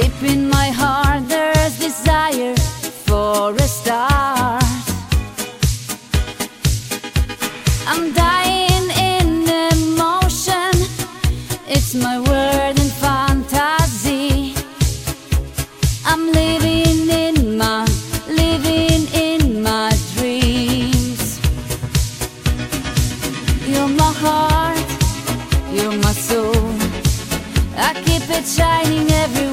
Deep in my heart there's desire for a start I'm dying in emotion. It's my word and fantasy. I'm living in my, living in my dreams. You're my heart, you're my soul. I keep it shining everywhere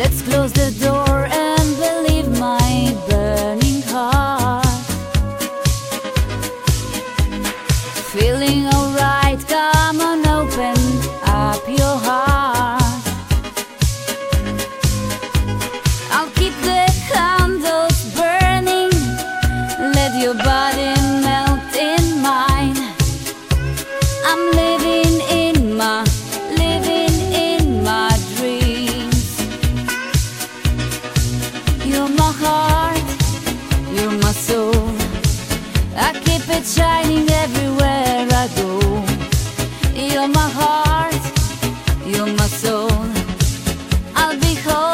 Let's close the door shining everywhere I go. You're my heart, you're my soul. I'll be home.